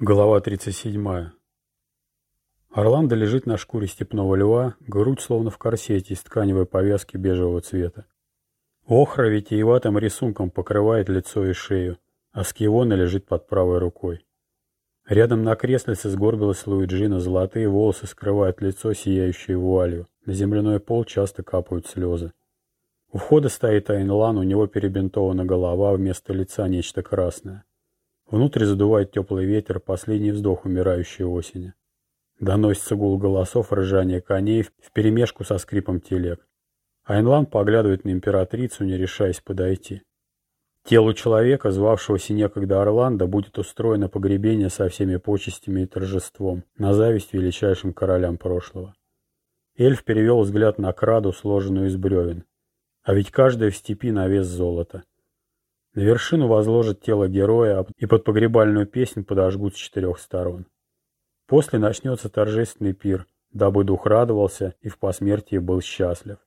Глава 37. Орландо лежит на шкуре степного льва, грудь словно в корсете из тканевой повязки бежевого цвета. Охра витиеватым рисунком покрывает лицо и шею, а скиона лежит под правой рукой. Рядом на креслице сгорбилась Луиджина, золотые волосы скрывают лицо, сияющее вуалью. На земляной пол часто капают слезы. У входа стоит Айнлан, у него перебинтована голова, вместо лица нечто красное. Внутрь задувает теплый ветер, последний вздох умирающей осени. Доносится гул голосов, ржание коней вперемешку со скрипом телег. Айнлан поглядывает на императрицу, не решаясь подойти. Телу человека, звавшегося некогда Орландо, будет устроено погребение со всеми почестями и торжеством, на зависть величайшим королям прошлого. Эльф перевел взгляд на краду, сложенную из бревен. А ведь каждая в степи на вес золота. На вершину возложат тело героя и под погребальную песнь подожгут с четырех сторон. После начнется торжественный пир, дабы дух радовался и в посмертии был счастлив.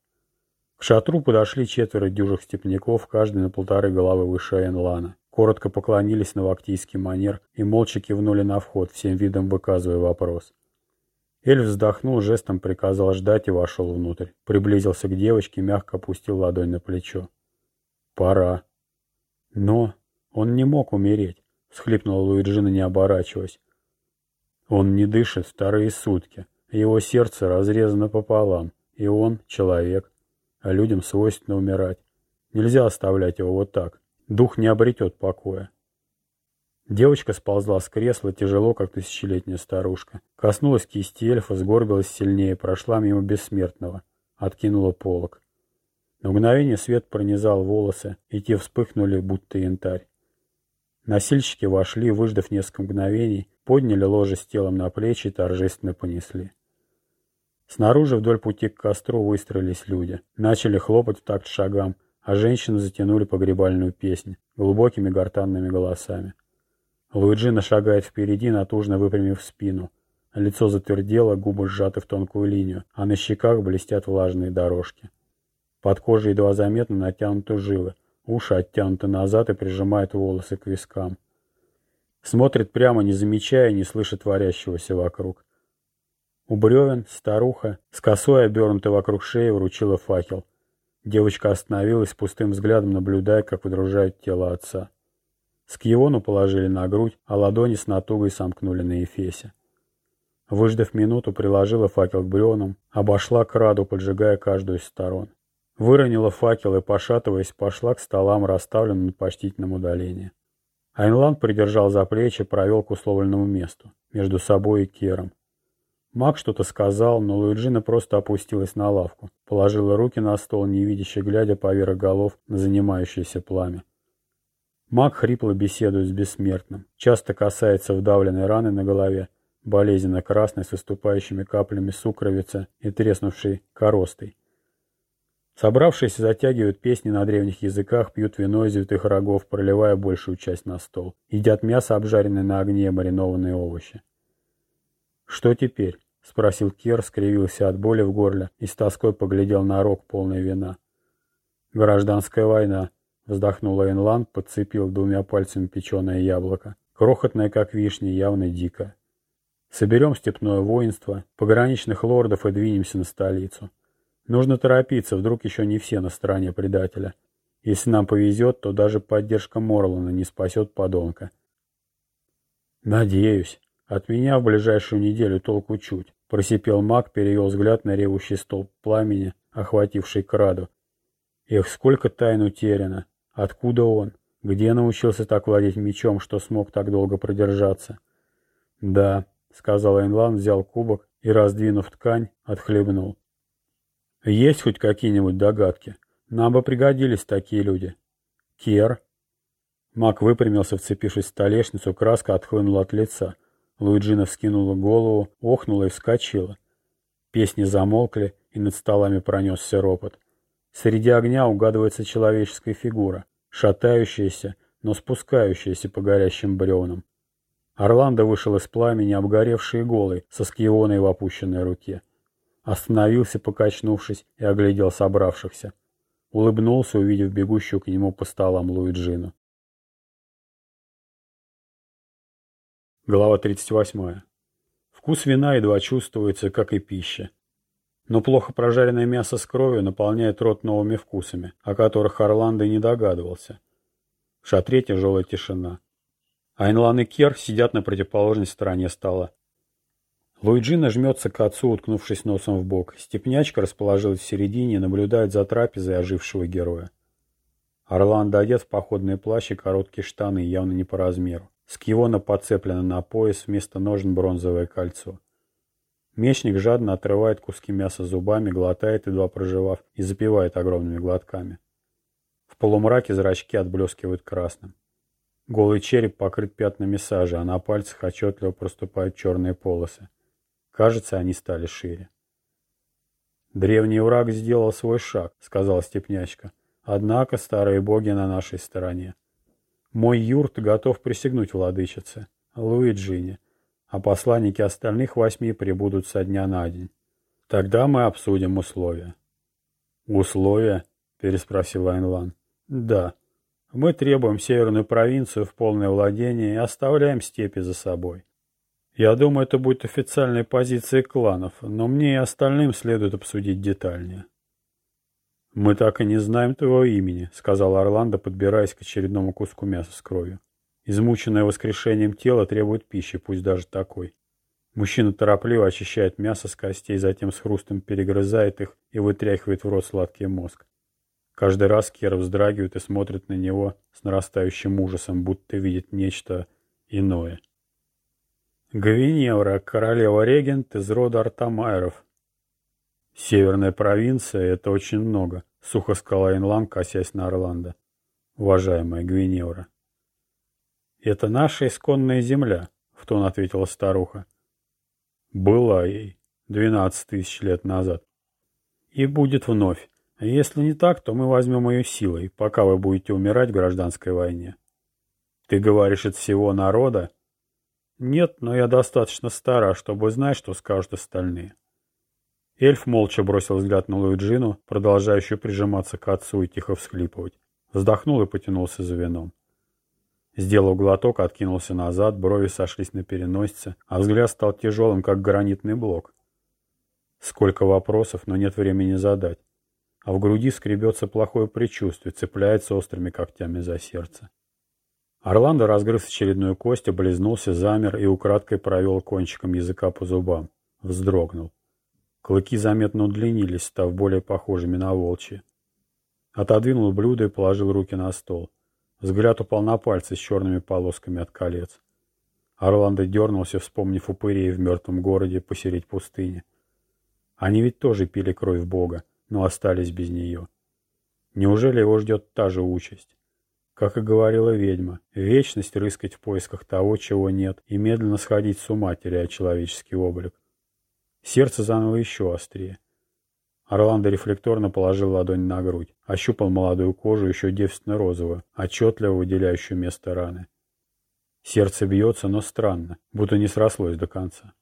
К шатру подошли четверо дюжих степняков, каждый на полторы головы выше Энлана. Коротко поклонились на вактийский манер и молча кивнули на вход, всем видом выказывая вопрос. Эльф вздохнул, жестом приказал ждать и вошел внутрь. Приблизился к девочке, мягко опустил ладонь на плечо. «Пора», но он не мог умереть, всхлипнула Луиджина, не оборачиваясь. Он не дышит вторые сутки, его сердце разрезано пополам, и он человек, а людям свойственно умирать. Нельзя оставлять его вот так, дух не обретет покоя. Девочка сползла с кресла, тяжело, как тысячелетняя старушка. Коснулась кисти эльфа, сгорбилась сильнее, прошла мимо бессмертного. Откинула полок. На мгновение свет пронизал волосы, и те вспыхнули, будто янтарь. Носильщики вошли, выждав несколько мгновений, подняли ложе с телом на плечи и торжественно понесли. Снаружи вдоль пути к костру выстроились люди. Начали хлопать в такт шагам, а женщины затянули погребальную песнь глубокими гортанными голосами. Луиджина шагает впереди, натужно выпрямив спину. Лицо затвердело, губы сжаты в тонкую линию, а на щеках блестят влажные дорожки. Под кожей едва заметно натянуты жилы, уши оттянуты назад и прижимают волосы к вискам. Смотрит прямо, не замечая, не слыша творящегося вокруг. У бревен старуха с косой, обернутой вокруг шеи, вручила факел. Девочка остановилась, пустым взглядом наблюдая, как выдружают тело отца. Скиону положили на грудь, а ладони с натугой сомкнули на эфесе. Выждав минуту, приложила факел к бревнам, обошла краду, поджигая каждую из сторон. Выронила факел и, пошатываясь, пошла к столам, расставленным на почтительном удалении. Айнланд придержал за плечи, провел к условленному месту, между собой и Кером. Маг что-то сказал, но Луиджина просто опустилась на лавку, положила руки на стол, невидяще глядя поверх голов на занимающееся пламя. Маг хрипло беседует с бессмертным, часто касается вдавленной раны на голове, болезненно красной с выступающими каплями сукровицы и треснувшей коростой. Собравшиеся затягивают песни на древних языках, пьют вино из витых рогов, проливая большую часть на стол. Едят мясо, обжаренное на огне, маринованные овощи. «Что теперь?» — спросил Кер, скривился от боли в горле и с тоской поглядел на рог, полный вина. «Гражданская война», — вздохнула Энланд, подцепил двумя пальцами печеное яблоко. Крохотное, как вишня, явно дикое. «Соберем степное воинство, пограничных лордов и двинемся на столицу». Нужно торопиться, вдруг еще не все на стороне предателя. Если нам повезет, то даже поддержка Морлана не спасет подонка. Надеюсь. От меня в ближайшую неделю толку чуть. Просипел маг, перевел взгляд на ревущий столб пламени, охвативший краду. Эх, сколько тайн утеряно. Откуда он? Где научился так владеть мечом, что смог так долго продержаться? Да, сказал Эйнлан, взял кубок и, раздвинув ткань, отхлебнул. Есть хоть какие-нибудь догадки? Нам бы пригодились такие люди. Кер. Мак выпрямился, вцепившись в столешницу, краска отхлынула от лица. Луиджина вскинула голову, охнула и вскочила. Песни замолкли, и над столами пронесся ропот. Среди огня угадывается человеческая фигура, шатающаяся, но спускающаяся по горящим бревнам. Орландо вышел из пламени, обгоревший голый, со скионой в опущенной руке. Остановился, покачнувшись, и оглядел собравшихся. Улыбнулся, увидев бегущую к нему по столам Луиджину. Глава 38. Вкус вина едва чувствуется, как и пища. Но плохо прожаренное мясо с кровью наполняет рот новыми вкусами, о которых Орландо и не догадывался. В шатре тяжелая тишина. Айнлан и Кер сидят на противоположной стороне стола. Луиджина жмется к отцу, уткнувшись носом в бок. Степнячка расположилась в середине и наблюдает за трапезой ожившего героя. Орландо одет в походные плащ и короткие штаны, явно не по размеру. С кивона подцеплено на пояс, вместо ножен бронзовое кольцо. Мечник жадно отрывает куски мяса зубами, глотает, едва проживав, и запивает огромными глотками. В полумраке зрачки отблескивают красным. Голый череп покрыт пятнами сажи, а на пальцах отчетливо проступают черные полосы. Кажется, они стали шире. «Древний враг сделал свой шаг», — сказала Степнячка. «Однако старые боги на нашей стороне. Мой юрт готов присягнуть владычице, Луиджине, а посланники остальных восьми прибудут со дня на день. Тогда мы обсудим условия». «Условия?» — переспросил Айнлан. «Да. Мы требуем северную провинцию в полное владение и оставляем степи за собой. Я думаю, это будет официальной позицией кланов, но мне и остальным следует обсудить детальнее. «Мы так и не знаем твоего имени», — сказал Орландо, подбираясь к очередному куску мяса с кровью. Измученное воскрешением тело требует пищи, пусть даже такой. Мужчина торопливо очищает мясо с костей, затем с хрустом перегрызает их и вытряхивает в рот сладкий мозг. Каждый раз Кера вздрагивает и смотрит на него с нарастающим ужасом, будто видит нечто иное. Гвиневра, королева-регент из рода Артамайров. Северная провинция — это очень много, сухо сказал Айнлан, косясь на Орландо. Уважаемая Гвиневра. Это наша исконная земля, в тон ответила старуха. Была ей двенадцать тысяч лет назад. И будет вновь. Если не так, то мы возьмем ее силой, пока вы будете умирать в гражданской войне. Ты говоришь от всего народа? «Нет, но я достаточно стара, чтобы знать, что скажут остальные». Эльф молча бросил взгляд на Луиджину, продолжающую прижиматься к отцу и тихо всхлипывать. Вздохнул и потянулся за вином. Сделав глоток, откинулся назад, брови сошлись на переносице, а взгляд стал тяжелым, как гранитный блок. Сколько вопросов, но нет времени задать. А в груди скребется плохое предчувствие, цепляется острыми когтями за сердце. Орландо разгрыз очередную кость, облизнулся, замер и украдкой провел кончиком языка по зубам. Вздрогнул. Клыки заметно удлинились, став более похожими на волчьи. Отодвинул блюдо и положил руки на стол. Взгляд упал на пальцы с черными полосками от колец. Орландо дернулся, вспомнив упырей в мертвом городе посередь пустыни. Они ведь тоже пили кровь Бога, но остались без нее. Неужели его ждет та же участь? Как и говорила ведьма, вечность рыскать в поисках того, чего нет, и медленно сходить с ума, теряя человеческий облик. Сердце заново еще острее. Орландо рефлекторно положил ладонь на грудь, ощупал молодую кожу, еще девственно-розовую, отчетливо выделяющую место раны. Сердце бьется, но странно, будто не срослось до конца.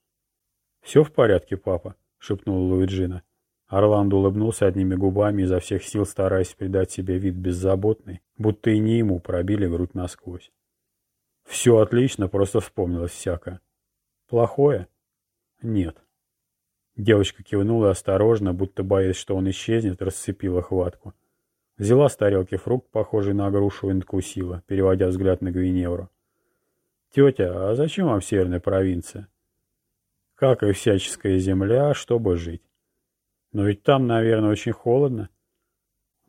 «Все в порядке, папа?» — шепнул Луиджина. Орландо улыбнулся одними губами, изо всех сил стараясь придать себе вид беззаботный, будто и не ему пробили грудь насквозь. Все отлично, просто вспомнилось всякое. Плохое? Нет. Девочка кивнула осторожно, будто боясь, что он исчезнет, расцепила хватку. Взяла с тарелки фрукт, похожий на грушу, и надкусила, переводя взгляд на Гвиневру. «Тетя, а зачем вам северная провинция?» «Как и всяческая земля, чтобы жить. Но ведь там, наверное, очень холодно.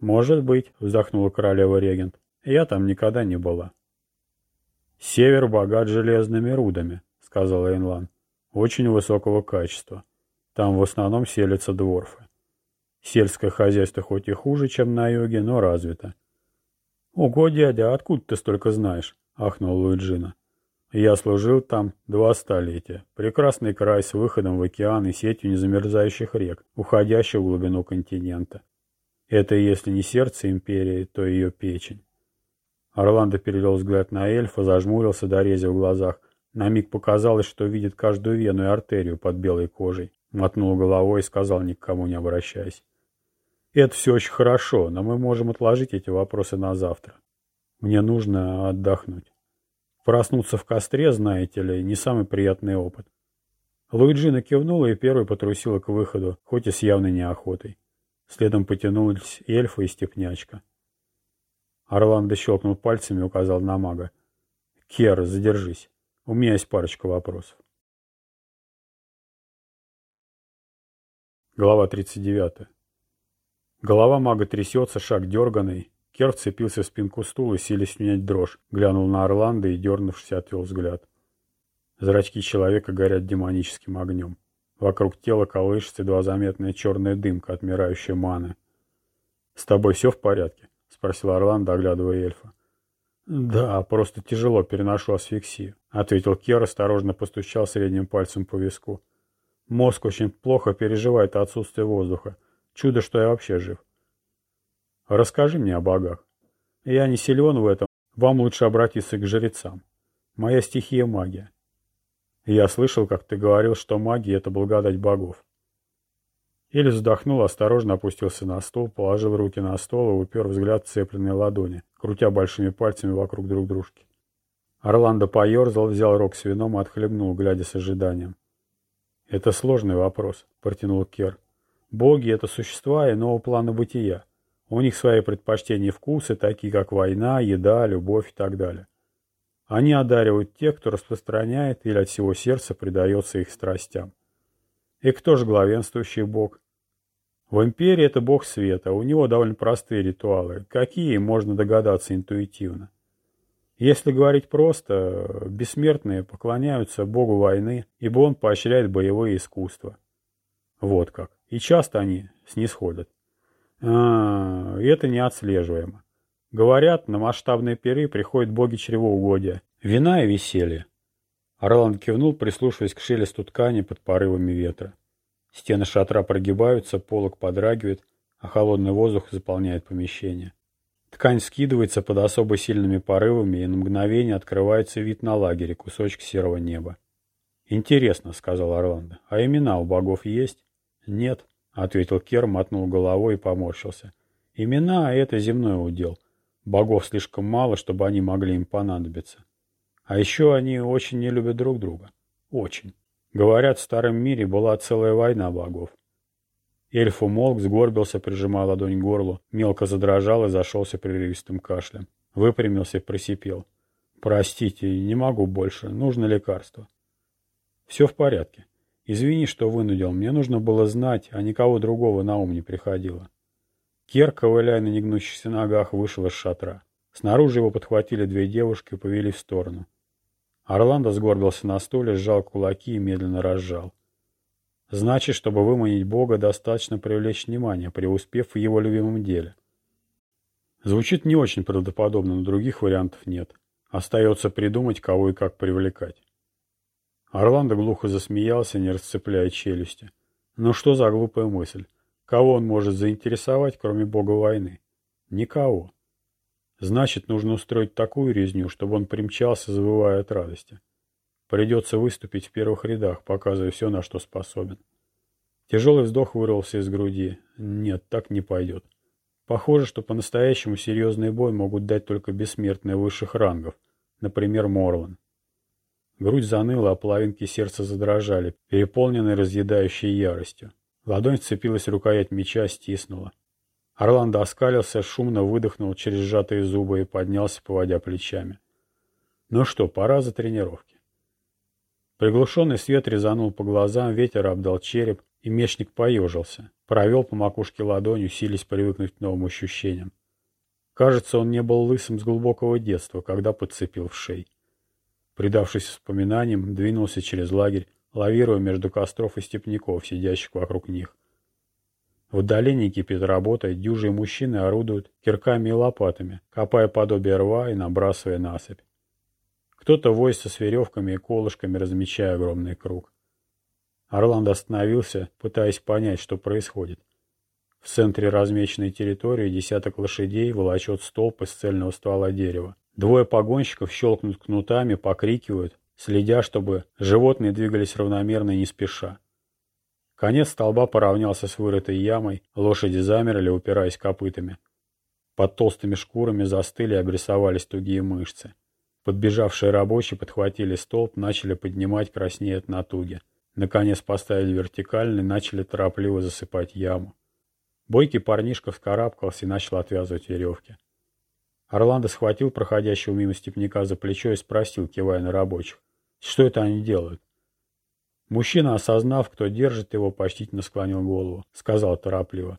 Может быть, вздохнула королева-регент. Я там никогда не была. Север богат железными рудами, сказала Эйнлан. Очень высокого качества. Там в основном селятся дворфы. Сельское хозяйство хоть и хуже, чем на юге, но развито. «Ого, дядя, откуда ты столько знаешь?» — ахнул Луиджина. Я служил там два столетия. Прекрасный край с выходом в океан и сетью незамерзающих рек, уходящих в глубину континента. Это если не сердце империи, то ее печень. Орландо перевел взгляд на эльфа, зажмурился, дорезив в глазах. На миг показалось, что видит каждую вену и артерию под белой кожей. Мотнул головой и сказал, никому не обращаясь. Это все очень хорошо, но мы можем отложить эти вопросы на завтра. Мне нужно отдохнуть. Проснуться в костре, знаете ли, не самый приятный опыт. Луиджина кивнула и первой потрусила к выходу, хоть и с явной неохотой. Следом потянулись эльфа и степнячка. Орландо щелкнул пальцами и указал на мага. «Кер, задержись. У меня есть парочка вопросов». Глава 39. Голова мага трясется, шаг дерганый. Кер вцепился в спинку стула, силясь снять дрожь. Глянул на Орландо и, дернувшись, отвел взгляд. Зрачки человека горят демоническим огнем. Вокруг тела колышется едва заметная черная дымка, отмирающая маны. «С тобой все в порядке?» — спросил Орландо, оглядывая эльфа. «Да, просто тяжело переношу асфиксию», — ответил Кер, осторожно постучал средним пальцем по виску. Мозг очень плохо переживает отсутствие воздуха. Чудо, что я вообще жив. Расскажи мне о богах. Я не силен в этом. Вам лучше обратиться к жрецам. Моя стихия — магия. Я слышал, как ты говорил, что магия — это благодать богов. Эль вздохнул, осторожно опустился на стол, положил руки на стол и упер взгляд в цепленные ладони, крутя большими пальцами вокруг друг дружки. Орландо поерзал, взял рог с вином и отхлебнул, глядя с ожиданием. «Это сложный вопрос», — протянул Кер. «Боги — это существа иного плана бытия. У них свои предпочтения и вкусы, такие как война, еда, любовь и так далее. Они одаривают тех, кто распространяет или от всего сердца предается их страстям. И кто же главенствующий бог? В империи это бог света, у него довольно простые ритуалы, какие можно догадаться интуитивно. Если говорить просто, бессмертные поклоняются богу войны, ибо он поощряет боевые искусства. Вот как. И часто они снисходят. А, это неотслеживаемо. Говорят, на масштабные пиры приходят боги чревоугодия. Вина и веселье. Орланд кивнул, прислушиваясь к шелесту ткани под порывами ветра. Стены шатра прогибаются, полок подрагивает, а холодный воздух заполняет помещение. Ткань скидывается под особо сильными порывами, и на мгновение открывается вид на лагере, кусочек серого неба. «Интересно», — сказал Орландо, — «а имена у богов есть?» «Нет», — ответил Кер, мотнул головой и поморщился. «Имена — это земной удел. Богов слишком мало, чтобы они могли им понадобиться. А еще они очень не любят друг друга. Очень. Говорят, в старом мире была целая война богов. Эльф умолк, сгорбился, прижимая ладонь к горлу, мелко задрожал и зашелся прерывистым кашлем. Выпрямился и просипел. «Простите, не могу больше. Нужно лекарство». «Все в порядке. Извини, что вынудил. Мне нужно было знать, а никого другого на ум не приходило». Кер, ковыляя на негнущихся ногах, вышел из шатра. Снаружи его подхватили две девушки и повели в сторону. Орландо сгорбился на стуле, сжал кулаки и медленно разжал. Значит, чтобы выманить Бога, достаточно привлечь внимание, преуспев в его любимом деле. Звучит не очень правдоподобно, но других вариантов нет. Остается придумать, кого и как привлекать. Орландо глухо засмеялся, не расцепляя челюсти. Ну что за глупая мысль? Кого он может заинтересовать, кроме бога войны? Никого. Значит, нужно устроить такую резню, чтобы он примчался, завывая от радости. Придется выступить в первых рядах, показывая все, на что способен. Тяжелый вздох вырвался из груди. Нет, так не пойдет. Похоже, что по-настоящему серьезный бой могут дать только бессмертные высших рангов, например, Морлан. Грудь заныла, а половинки сердца задрожали, переполненные разъедающей яростью. Ладонь вцепилась в рукоять меча, стиснула. Орландо оскалился, шумно выдохнул через сжатые зубы и поднялся, поводя плечами. Ну что, пора за тренировки. Приглушенный свет резанул по глазам, ветер обдал череп, и мечник поежился. Провел по макушке ладонью, сились привыкнуть к новым ощущениям. Кажется, он не был лысым с глубокого детства, когда подцепил в шей. Придавшись воспоминаниям, двинулся через лагерь, лавируя между костров и степняков, сидящих вокруг них. В отдалении кипит работа, дюжие мужчины орудуют кирками и лопатами, копая подобие рва и набрасывая насыпь. Кто-то возится с веревками и колышками, размечая огромный круг. Орландо остановился, пытаясь понять, что происходит. В центре размеченной территории десяток лошадей волочет столб из цельного ствола дерева. Двое погонщиков щелкнут кнутами, покрикивают, следя, чтобы животные двигались равномерно и не спеша. Конец столба поравнялся с вырытой ямой, лошади замерли, упираясь копытами. Под толстыми шкурами застыли и обрисовались тугие мышцы. Подбежавшие рабочие подхватили столб, начали поднимать краснее от натуги. Наконец поставили вертикально и начали торопливо засыпать яму. Бойкий парнишка вскарабкался и начал отвязывать веревки. Орландо схватил проходящего мимо степняка за плечо и спросил, кивая на рабочих, что это они делают. Мужчина, осознав, кто держит его, почтительно склонил голову. Сказал торопливо.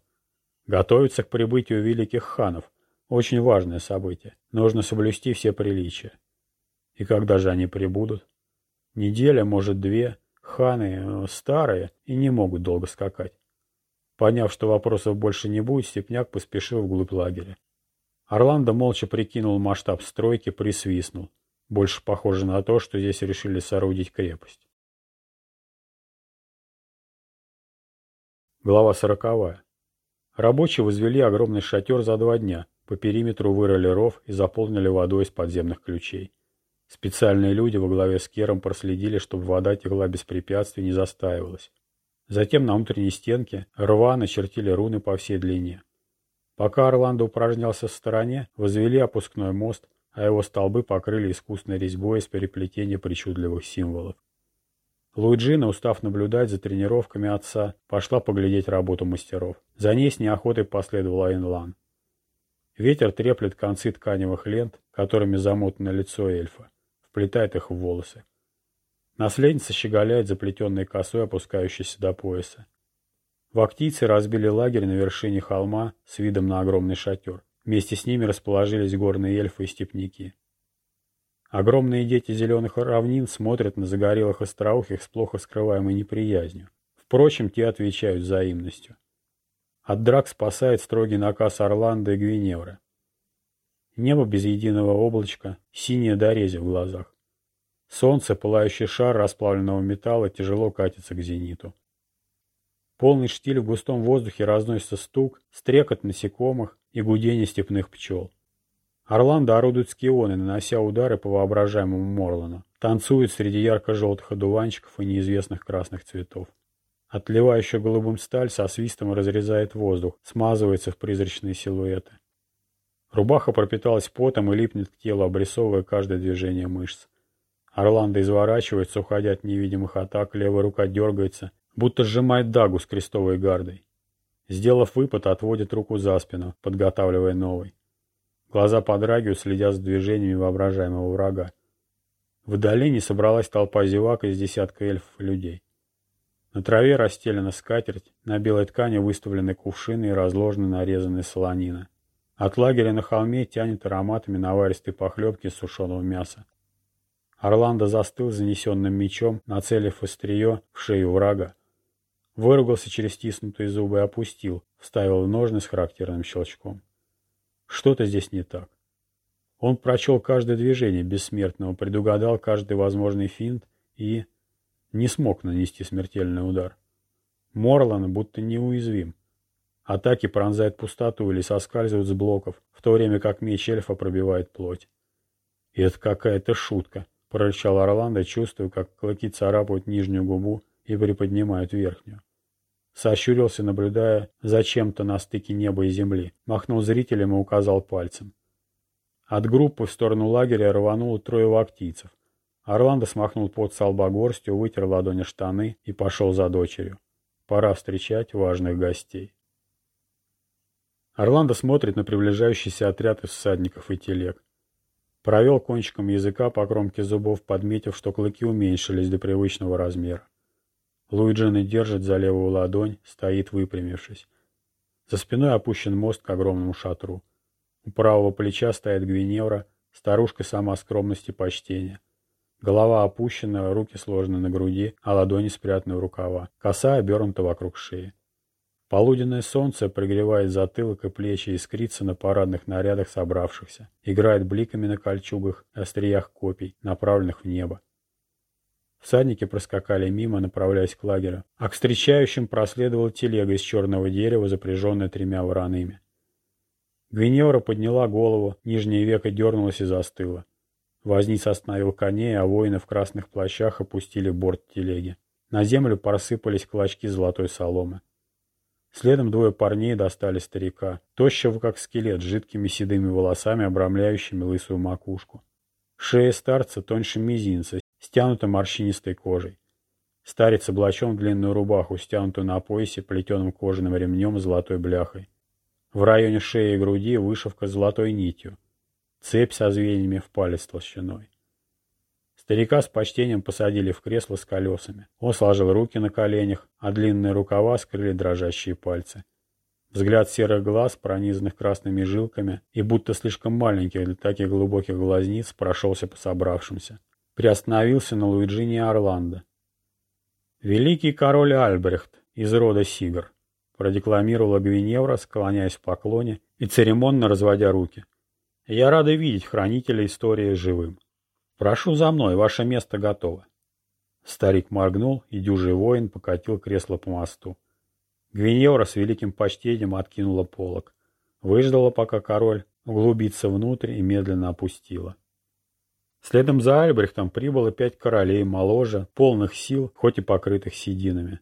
Готовится к прибытию великих ханов. Очень важное событие. Нужно соблюсти все приличия. И когда же они прибудут? Неделя, может, две. Ханы э, старые и не могут долго скакать. Поняв, что вопросов больше не будет, Степняк поспешил вглубь лагеря. Орландо молча прикинул масштаб стройки, присвистнул. Больше похоже на то, что здесь решили соорудить крепость. Глава сороковая. Рабочие возвели огромный шатер за два дня, по периметру вырыли ров и заполнили водой из подземных ключей. Специальные люди во главе с Кером проследили, чтобы вода текла без препятствий и не застаивалась. Затем на внутренней стенке рва начертили руны по всей длине. Пока Орландо упражнялся в стороне, возвели опускной мост, а его столбы покрыли искусной резьбой из переплетения причудливых символов. Луиджина, устав наблюдать за тренировками отца, пошла поглядеть работу мастеров. За ней с неохотой последовал Айнлан. Ветер треплет концы тканевых лент, которыми замотано лицо эльфа, вплетает их в волосы. Наследница щеголяет заплетенной косой, опускающейся до пояса. Вактийцы разбили лагерь на вершине холма с видом на огромный шатер. Вместе с ними расположились горные эльфы и степняки. Огромные дети зеленых равнин смотрят на загорелых остроухих с плохо скрываемой неприязнью. Впрочем, те отвечают взаимностью. От драк спасает строгий наказ Орландо и Гвиневра. Небо без единого облачка, синее дорези в глазах. Солнце, пылающий шар расплавленного металла, тяжело катится к зениту. Полный штиль в густом воздухе разносится стук, стрекот насекомых и гудение степных пчел. Орландо орудует скионы, нанося удары по воображаемому Морлану. Танцует среди ярко-желтых одуванчиков и неизвестных красных цветов. Отливающая голубым сталь со свистом разрезает воздух, смазывается в призрачные силуэты. Рубаха пропиталась потом и липнет к телу, обрисовывая каждое движение мышц. Орландо изворачивается, уходя от невидимых атак, левая рука дергается, будто сжимает дагу с крестовой гардой. Сделав выпад, отводит руку за спину, подготавливая новый. Глаза подрагивают, следя за движениями воображаемого врага. В долине собралась толпа зевак из десятка эльфов и людей. На траве расстелена скатерть, на белой ткани выставлены кувшины и разложены нарезанные солонина. От лагеря на холме тянет ароматами наваристой похлебки из сушеного мяса. Орландо застыл занесенным мечом, нацелив острие в шею врага. Выругался через стиснутые зубы и опустил, вставил в ножны с характерным щелчком. Что-то здесь не так. Он прочел каждое движение бессмертного, предугадал каждый возможный финт и не смог нанести смертельный удар. Морлан будто неуязвим. Атаки пронзают пустоту или соскальзывают с блоков, в то время как меч эльфа пробивает плоть. И это какая-то шутка, прорычал Орландо, чувствуя, как клыки царапают нижнюю губу и приподнимают верхнюю. Сощурился, наблюдая за чем-то на стыке неба и земли. Махнул зрителям и указал пальцем. От группы в сторону лагеря рвануло трое вактийцев. Орландо смахнул под со лба горстью, вытер ладони штаны и пошел за дочерью. Пора встречать важных гостей. Орландо смотрит на приближающийся отряд из всадников и телег. Провел кончиком языка по кромке зубов, подметив, что клыки уменьшились до привычного размера. Луиджина держит за левую ладонь, стоит выпрямившись. За спиной опущен мост к огромному шатру. У правого плеча стоит Гвиневра, старушка сама скромности почтения. Голова опущена, руки сложены на груди, а ладони спрятаны в рукава. Коса обернута вокруг шеи. Полуденное солнце прогревает затылок и плечи, искрится на парадных нарядах собравшихся, играет бликами на кольчугах остриях копий, направленных в небо. Всадники проскакали мимо, направляясь к лагерю, а к встречающим проследовала телега из черного дерева, запряженная тремя вороными. Гвиневра подняла голову, нижнее веко дернулось и застыло. Возниц остановил коней, а воины в красных плащах опустили борт телеги. На землю просыпались клочки золотой соломы. Следом двое парней достали старика, тощего как скелет, с жидкими седыми волосами, обрамляющими лысую макушку. Шея старца тоньше мизинца, стянута морщинистой кожей. Старец облачен в длинную рубаху, стянутую на поясе плетеным кожаным ремнем с золотой бляхой. В районе шеи и груди вышивка с золотой нитью. Цепь со звеньями в палец толщиной. Старика с почтением посадили в кресло с колесами. Он сложил руки на коленях, а длинные рукава скрыли дрожащие пальцы. Взгляд серых глаз, пронизанных красными жилками и будто слишком маленьких для таких глубоких глазниц, прошелся по собравшимся. Приостановился на Луиджине Орландо. «Великий король Альбрехт из рода Сигар», продекламировала Гвиневра, склоняясь в поклоне и церемонно разводя руки. «Я рада видеть хранителя истории живым. Прошу за мной, ваше место готово». Старик моргнул, и дюжий воин покатил кресло по мосту. Гвиньора с великим почтением откинула полог. Выждала, пока король углубится внутрь и медленно опустила. Следом за Альбрехтом прибыло пять королей моложе, полных сил, хоть и покрытых сединами.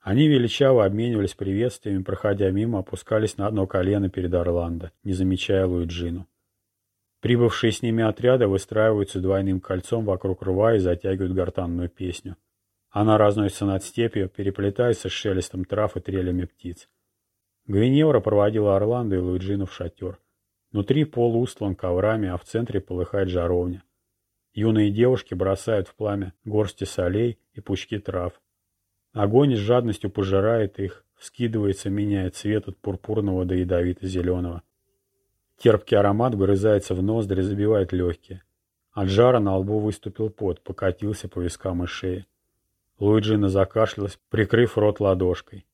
Они величаво обменивались приветствиями, проходя мимо, опускались на одно колено перед Орландо, не замечая Луиджину. Прибывшие с ними отряды выстраиваются двойным кольцом вокруг рва и затягивают гортанную песню. Она разносится над степью, переплетается с шелестом трав и трелями птиц. Гвиневра проводила Орландо и Луиджину в шатер. Внутри пол устлан коврами, а в центре полыхает жаровня. Юные девушки бросают в пламя горсти солей и пучки трав. Огонь с жадностью пожирает их, вскидывается, меняя цвет от пурпурного до ядовито-зеленого. Терпкий аромат вгрызается в ноздри, забивает легкие. От жара на лбу выступил пот, покатился по вискам и шее. Луиджина закашлялась, прикрыв рот ладошкой.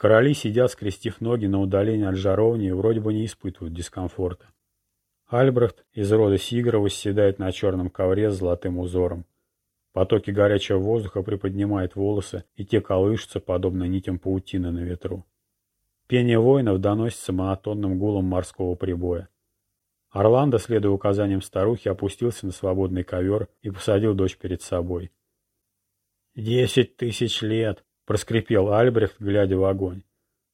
Короли сидят, скрестив ноги на удалении от жаровни и вроде бы не испытывают дискомфорта. Альбрехт из рода Сигара восседает на черном ковре с золотым узором. Потоки горячего воздуха приподнимают волосы, и те колышутся, подобно нитям паутины на ветру. Пение воинов доносится монотонным гулом морского прибоя. Орландо, следуя указаниям старухи, опустился на свободный ковер и посадил дочь перед собой. «Десять тысяч лет!» — проскрипел Альбрехт, глядя в огонь.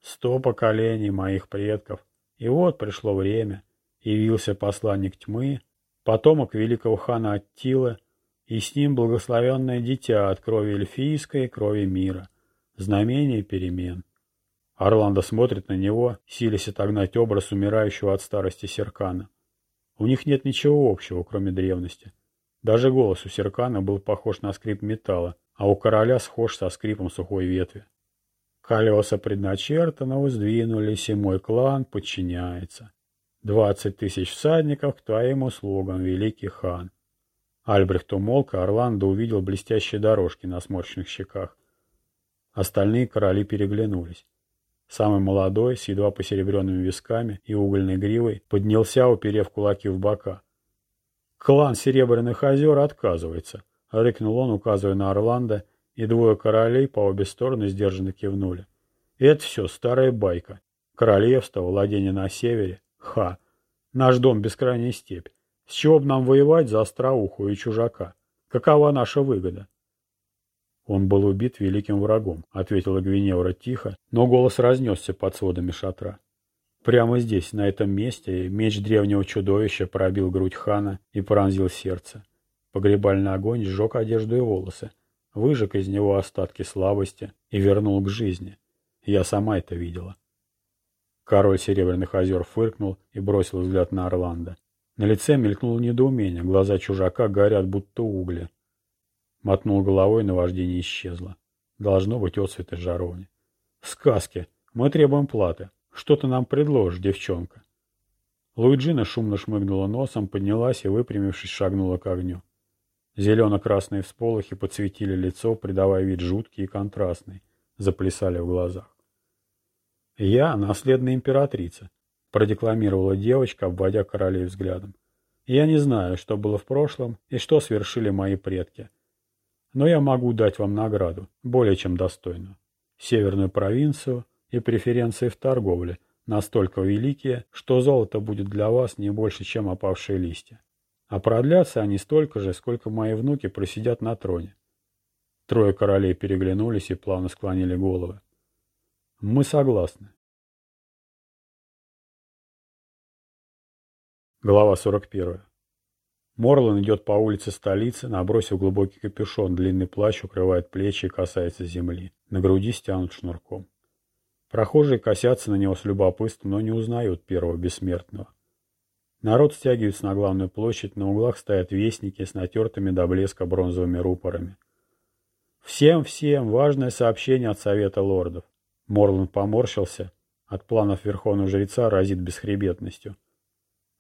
«Сто поколений моих предков. И вот пришло время. Явился посланник тьмы, потомок великого хана Аттила, и с ним благословенное дитя от крови эльфийской и крови мира, знамение перемен». Орландо смотрит на него, силясь отогнать образ умирающего от старости Серкана. У них нет ничего общего, кроме древности. Даже голос у Серкана был похож на скрип металла, а у короля схож со скрипом сухой ветви. Колеса предначертанного сдвинулись, и мой клан подчиняется. Двадцать тысяч всадников к твоим услугам, великий хан. Альбрехт умолк, а Орландо увидел блестящие дорожки на сморщенных щеках. Остальные короли переглянулись. Самый молодой, с едва посеребренными висками и угольной гривой, поднялся, уперев кулаки в бока. «Клан Серебряных озер отказывается», — рыкнул он, указывая на Орландо, и двое королей по обе стороны сдержанно кивнули. «Это все старая байка. Королевство, владение на севере. Ха! Наш дом бескрайняя степь. С чего бы нам воевать за остроуху и чужака? Какова наша выгода?» «Он был убит великим врагом», — ответила Гвиневра тихо, но голос разнесся под сводами шатра. Прямо здесь, на этом месте, меч древнего чудовища пробил грудь хана и пронзил сердце. Погребальный огонь сжег одежду и волосы, выжег из него остатки слабости и вернул к жизни. Я сама это видела. Король Серебряных озер фыркнул и бросил взгляд на Орландо. На лице мелькнуло недоумение, глаза чужака горят, будто угли. Мотнул головой, наваждение исчезло. Должно быть отцветы жаровни. Сказки. Мы требуем платы. Что ты нам предложишь, девчонка? Луиджина шумно шмыгнула носом, поднялась и, выпрямившись, шагнула к огню. Зелено-красные всполохи подсветили лицо, придавая вид жуткий и контрастный. Заплясали в глазах. «Я наследная императрица», — продекламировала девочка, обводя королей взглядом. «Я не знаю, что было в прошлом и что свершили мои предки. Но я могу дать вам награду, более чем достойную. Северную провинцию и преференции в торговле, настолько великие, что золото будет для вас не больше, чем опавшие листья. А продлятся они столько же, сколько мои внуки просидят на троне. Трое королей переглянулись и плавно склонили головы. Мы согласны. Глава 41. Морлан идет по улице столицы, набросив глубокий капюшон, длинный плащ укрывает плечи и касается земли. На груди стянут шнурком. Прохожие косятся на него с любопытством, но не узнают первого бессмертного. Народ стягивается на главную площадь, на углах стоят вестники с натертыми до блеска бронзовыми рупорами. Всем-всем важное сообщение от Совета Лордов. Морланд поморщился. От планов Верховного Жреца разит бесхребетностью.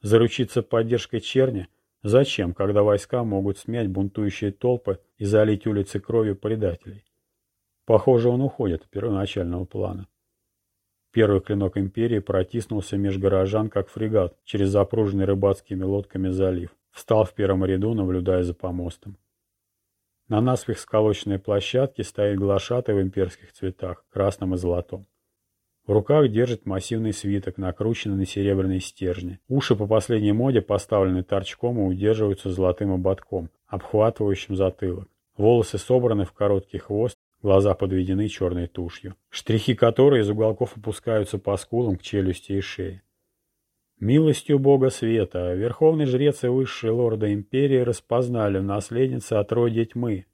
Заручиться поддержкой черни – Зачем, когда войска могут смять бунтующие толпы и залить улицы кровью предателей? Похоже, он уходит от первоначального плана. Первый клинок империи протиснулся меж горожан, как фрегат, через запруженный рыбацкими лодками залив. Встал в первом ряду, наблюдая за помостом. На наспех сколоченной площадке стоит глашатый в имперских цветах, красном и золотом. В руках держит массивный свиток, накрученный на серебряные стержни. Уши по последней моде поставлены торчком и удерживаются золотым ободком, обхватывающим затылок. Волосы собраны в короткий хвост, глаза подведены черной тушью, штрихи которой из уголков опускаются по скулам к челюсти и шее. Милостью Бога Света, верховный жрец и высшие лорды империи распознали в наследнице отродье тьмы,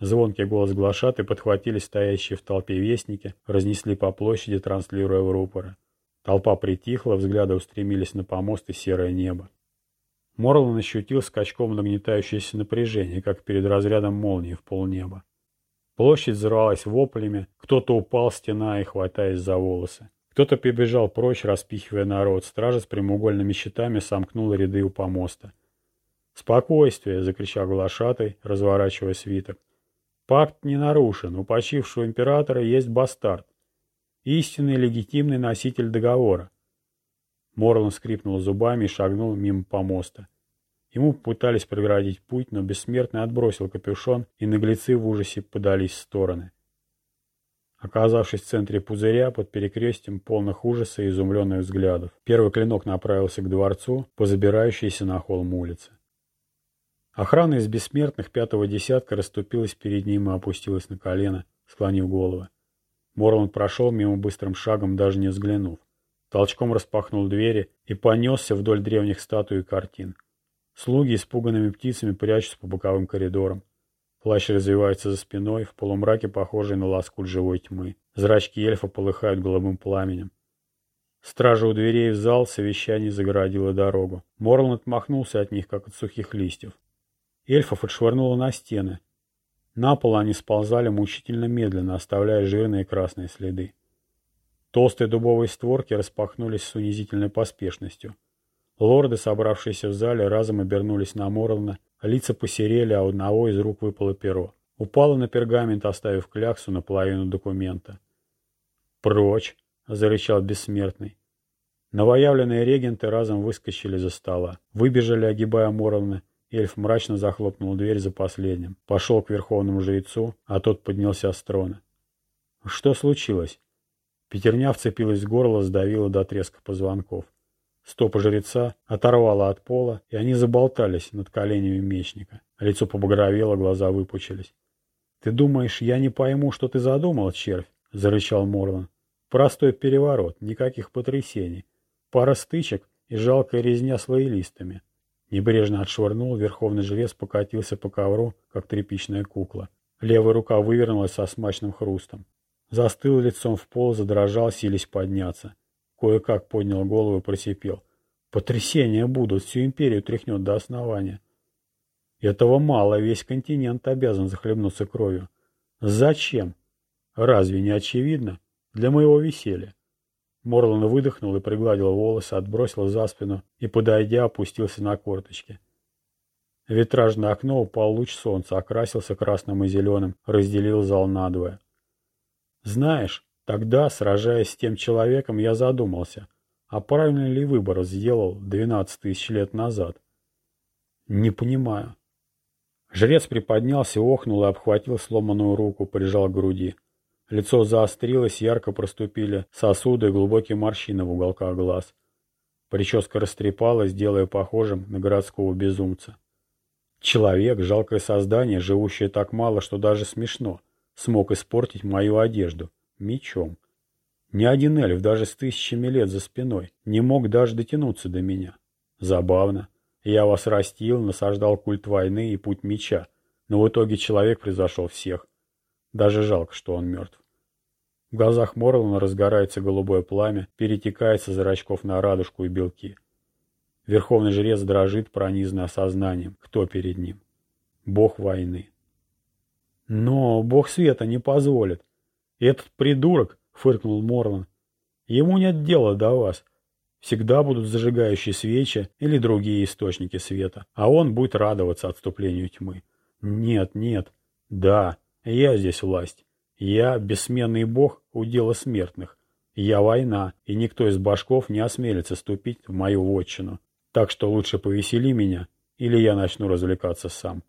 Звонкий голос глашаты подхватили стоящие в толпе вестники, разнесли по площади, транслируя в рупоры. Толпа притихла, взгляды устремились на помост и серое небо. Морлан ощутил скачком нагнетающееся напряжение, как перед разрядом молнии в полнеба. Площадь взорвалась воплями, кто-то упал, стена и хватаясь за волосы. Кто-то побежал прочь, распихивая народ. Стража с прямоугольными щитами сомкнула ряды у помоста. «Спокойствие!» — закричал глашатай, разворачивая свиток. Пакт не нарушен, у почившего императора есть бастард, истинный легитимный носитель договора. Морлан скрипнул зубами и шагнул мимо помоста. Ему пытались преградить путь, но бессмертный отбросил капюшон, и наглецы в ужасе подались в стороны. Оказавшись в центре пузыря, под перекрестием полных ужаса и изумленных взглядов, первый клинок направился к дворцу, по забирающейся на холм улице. Охрана из бессмертных пятого десятка расступилась перед ним и опустилась на колено, склонив голову. Морланд прошел мимо быстрым шагом, даже не взглянув. Толчком распахнул двери и понесся вдоль древних статуй и картин. Слуги испуганными птицами прячутся по боковым коридорам. Плащ развивается за спиной, в полумраке похожий на лоскут живой тьмы. Зрачки эльфа полыхают голубым пламенем. Стража у дверей в зал совещаний загородила дорогу. Морланд отмахнулся от них, как от сухих листьев. Эльфов отшвырнуло на стены. На пол они сползали мучительно медленно, оставляя жирные красные следы. Толстые дубовые створки распахнулись с унизительной поспешностью. Лорды, собравшиеся в зале, разом обернулись на Морлана, лица посерели, а у одного из рук выпало перо. Упало на пергамент, оставив кляксу на половину документа. «Прочь!» — зарычал бессмертный. Новоявленные регенты разом выскочили за стола. Выбежали, огибая Моровна, Эльф мрачно захлопнул дверь за последним, пошел к верховному жрецу, а тот поднялся с трона. Что случилось? Пятерня вцепилась в горло, сдавила до треска позвонков. Стопа жреца оторвала от пола, и они заболтались над коленями мечника. Лицо побагровело, глаза выпучились. «Ты думаешь, я не пойму, что ты задумал, червь?» — зарычал Морлан. «Простой переворот, никаких потрясений. Пара стычек и жалкая резня своими листами. Небрежно отшвырнул, верховный жрец покатился по ковру, как тряпичная кукла. Левая рука вывернулась со смачным хрустом. Застыл лицом в пол, задрожал, сились подняться. Кое-как поднял голову и просипел. Потрясения будут, всю империю тряхнет до основания. Этого мало, весь континент обязан захлебнуться кровью. Зачем? Разве не очевидно? Для моего веселья. Морлан выдохнул и пригладил волосы, отбросил за спину и, подойдя, опустился на корточки. Витражное окно упал луч солнца, окрасился красным и зеленым, разделил зал надвое. Знаешь, тогда, сражаясь с тем человеком, я задумался, а правильный ли выбор сделал 12 тысяч лет назад? Не понимаю. Жрец приподнялся, охнул и обхватил сломанную руку, прижал к груди. Лицо заострилось, ярко проступили сосуды и глубокие морщины в уголках глаз. Прическа растрепалась, делая похожим на городского безумца. Человек, жалкое создание, живущее так мало, что даже смешно, смог испортить мою одежду мечом. Ни один эльф, даже с тысячами лет за спиной, не мог даже дотянуться до меня. Забавно. Я вас растил, насаждал культ войны и путь меча, но в итоге человек превзошел всех. Даже жалко, что он мертв. В глазах Морлана разгорается голубое пламя, перетекает со зрачков на радужку и белки. Верховный жрец дрожит, пронизанный осознанием, кто перед ним. Бог войны. Но бог света не позволит. Этот придурок, фыркнул Морлан, ему нет дела до вас. Всегда будут зажигающие свечи или другие источники света, а он будет радоваться отступлению тьмы. Нет, нет, да, я здесь власть. Я бессменный бог у дела смертных. Я война, и никто из башков не осмелится ступить в мою вотчину. Так что лучше повесели меня, или я начну развлекаться сам.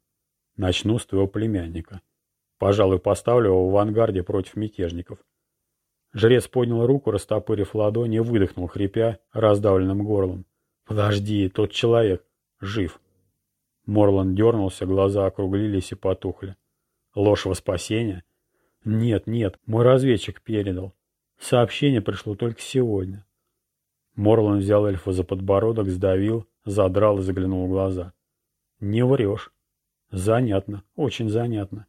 Начну с твоего племянника. Пожалуй, поставлю его в авангарде против мятежников. Жрец поднял руку, растопырив ладони, выдохнул, хрипя, раздавленным горлом. «Подожди, тот человек жив». Морланд дернулся, глаза округлились и потухли. «Ложь во спасение?» «Нет, нет, мой разведчик передал. Сообщение пришло только сегодня». Морланд взял эльфа за подбородок, сдавил, задрал и заглянул в глаза. «Не врешь». «Занятно, очень занятно».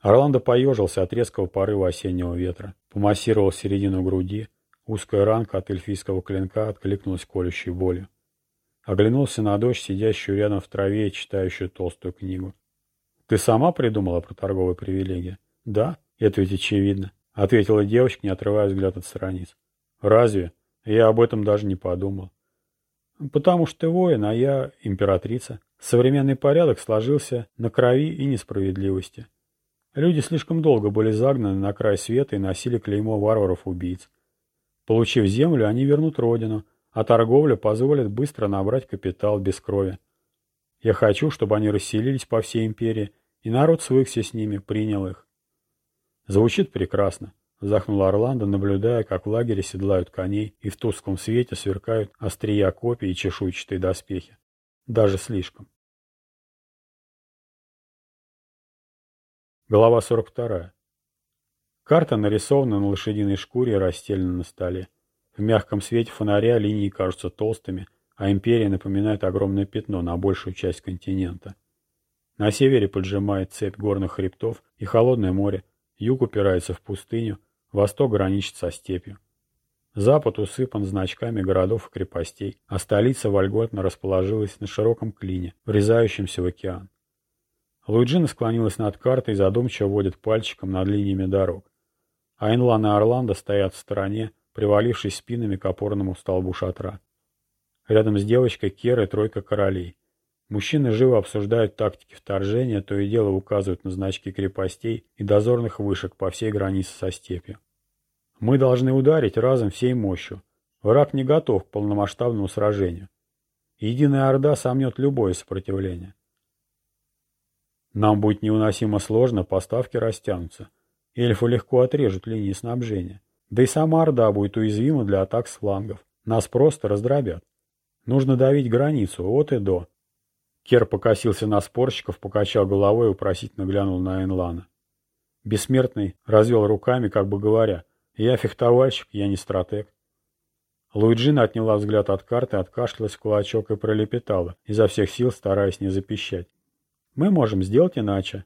Орландо поежился от резкого порыва осеннего ветра, помассировал середину груди, узкая ранка от эльфийского клинка откликнулась колющей болью. Оглянулся на дочь, сидящую рядом в траве и читающую толстую книгу. «Ты сама придумала про торговые привилегии?» «Да, это ведь очевидно», — ответила девочка, не отрывая взгляд от страниц. «Разве? Я об этом даже не подумал». «Потому что ты воин, а я императрица. Современный порядок сложился на крови и несправедливости». Люди слишком долго были загнаны на край света и носили клеймо варваров-убийц. Получив землю, они вернут родину, а торговля позволит быстро набрать капитал без крови. Я хочу, чтобы они расселились по всей империи, и народ свыкся с ними, принял их. Звучит прекрасно, вздохнул Орландо, наблюдая, как в лагере седлают коней и в тусклом свете сверкают острия копий и чешуйчатые доспехи. Даже слишком. Глава 42. Карта нарисована на лошадиной шкуре и расстелена на столе. В мягком свете фонаря линии кажутся толстыми, а империя напоминает огромное пятно на большую часть континента. На севере поджимает цепь горных хребтов и холодное море, юг упирается в пустыню, восток граничит со степью. Запад усыпан значками городов и крепостей, а столица вольготно расположилась на широком клине, врезающемся в океан. Луиджина склонилась над картой и задумчиво водит пальчиком над линиями дорог. Айнлан и Орландо стоят в стороне, привалившись спинами к опорному столбу шатра. Рядом с девочкой Кера и тройка королей. Мужчины живо обсуждают тактики вторжения, то и дело указывают на значки крепостей и дозорных вышек по всей границе со степью. Мы должны ударить разом всей мощью. Враг не готов к полномасштабному сражению. Единая Орда сомнет любое сопротивление. Нам будет невыносимо сложно, поставки растянутся. Эльфы легко отрежут линии снабжения. Да и сама Орда будет уязвима для атак с флангов. Нас просто раздробят. Нужно давить границу от и до. Кер покосился на спорщиков, покачал головой и упросительно глянул на Энлана. Бессмертный развел руками, как бы говоря, «Я фехтовальщик, я не стратег». Луиджина отняла взгляд от карты, откашлялась в кулачок и пролепетала, изо всех сил стараясь не запищать. Мы можем сделать иначе.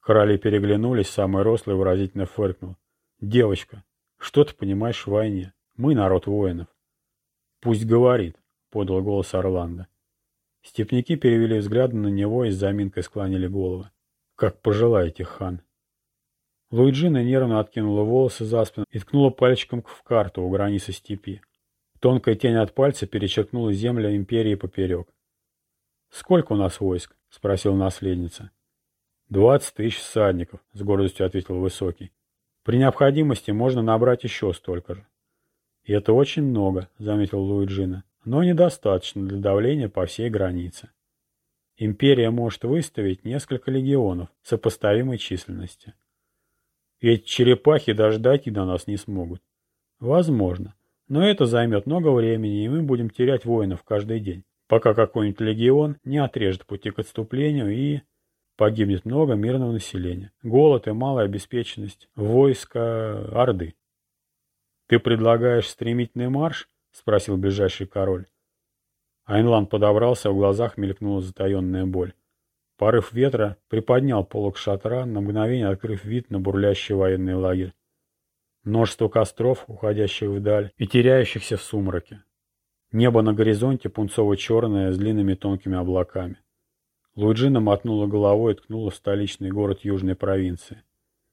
Короли переглянулись, самый рослый выразительно фыркнул. Девочка, что ты понимаешь в войне? Мы народ воинов. Пусть говорит, подал голос Орландо. Степняки перевели взгляды на него и с заминкой склонили головы. Как пожелаете, хан. Луиджина нервно откинула волосы за спину и ткнула пальчиком в карту у границы степи. Тонкая тень от пальца перечеркнула землю империи поперек. «Сколько у нас войск?» — спросил наследница. «Двадцать тысяч всадников», — с гордостью ответил Высокий. «При необходимости можно набрать еще столько же». «И это очень много», — заметил Луиджина, «но недостаточно для давления по всей границе. Империя может выставить несколько легионов сопоставимой численности. Эти черепахи даже дойти до нас не смогут. Возможно, но это займет много времени, и мы будем терять воинов каждый день пока какой-нибудь легион не отрежет пути к отступлению и погибнет много мирного населения. Голод и малая обеспеченность войска Орды. «Ты предлагаешь стремительный марш?» — спросил ближайший король. Айнлан подобрался, в глазах мелькнула затаенная боль. Порыв ветра приподнял полок шатра, на мгновение открыв вид на бурлящий военный лагерь. Множество костров, уходящих вдаль и теряющихся в сумраке. Небо на горизонте пунцово-черное с длинными тонкими облаками. Луиджина мотнула головой и ткнула в столичный город южной провинции.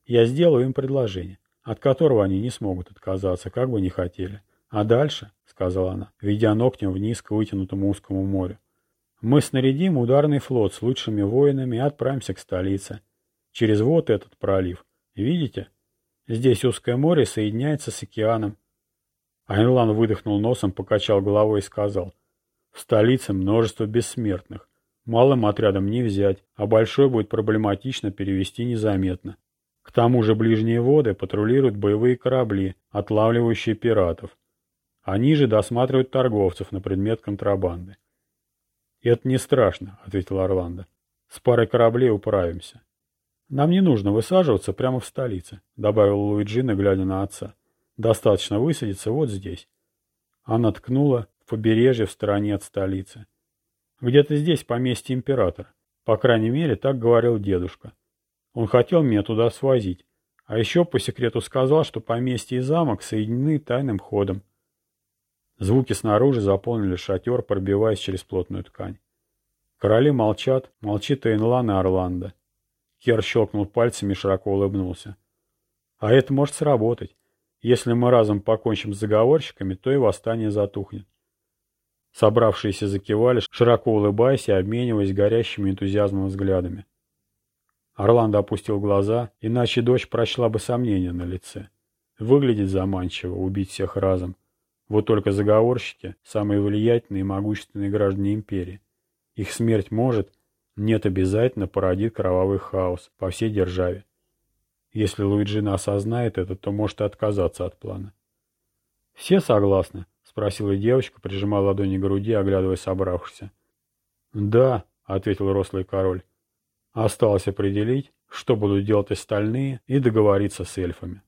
Я сделаю им предложение, от которого они не смогут отказаться, как бы ни хотели. А дальше, — сказала она, ведя ногтем вниз к вытянутому узкому морю, — мы снарядим ударный флот с лучшими воинами и отправимся к столице. Через вот этот пролив. Видите? Здесь узкое море соединяется с океаном. Айнлан выдохнул носом, покачал головой и сказал, в столице множество бессмертных. Малым отрядом не взять, а большой будет проблематично перевести незаметно. К тому же ближние воды патрулируют боевые корабли, отлавливающие пиратов. Они же досматривают торговцев на предмет контрабанды. «Это не страшно», — ответил Орландо. «С парой кораблей управимся». «Нам не нужно высаживаться прямо в столице», — добавил Луиджина, глядя на отца. «Достаточно высадиться вот здесь». Она ткнула в побережье в стороне от столицы. Где-то здесь поместье императора. По крайней мере, так говорил дедушка. Он хотел меня туда свозить. А еще по секрету сказал, что поместье и замок соединены тайным ходом. Звуки снаружи заполнили шатер, пробиваясь через плотную ткань. Короли молчат, молчит Эйнлан и Орландо. Кер щелкнул пальцами и широко улыбнулся. А это может сработать. Если мы разом покончим с заговорщиками, то и восстание затухнет. Собравшиеся закивали, широко улыбаясь и обмениваясь горящими энтузиазмом взглядами. Орландо опустил глаза, иначе дочь прочла бы сомнения на лице. Выглядит заманчиво убить всех разом. Вот только заговорщики – самые влиятельные и могущественные граждане империи. Их смерть может, нет обязательно породит кровавый хаос по всей державе. Если Луиджина осознает это, то может и отказаться от плана. «Все согласны?» спросила девочка, прижимая ладони к груди, оглядывая собравшихся. «Да», — ответил рослый король. «Осталось определить, что будут делать остальные, и договориться с эльфами».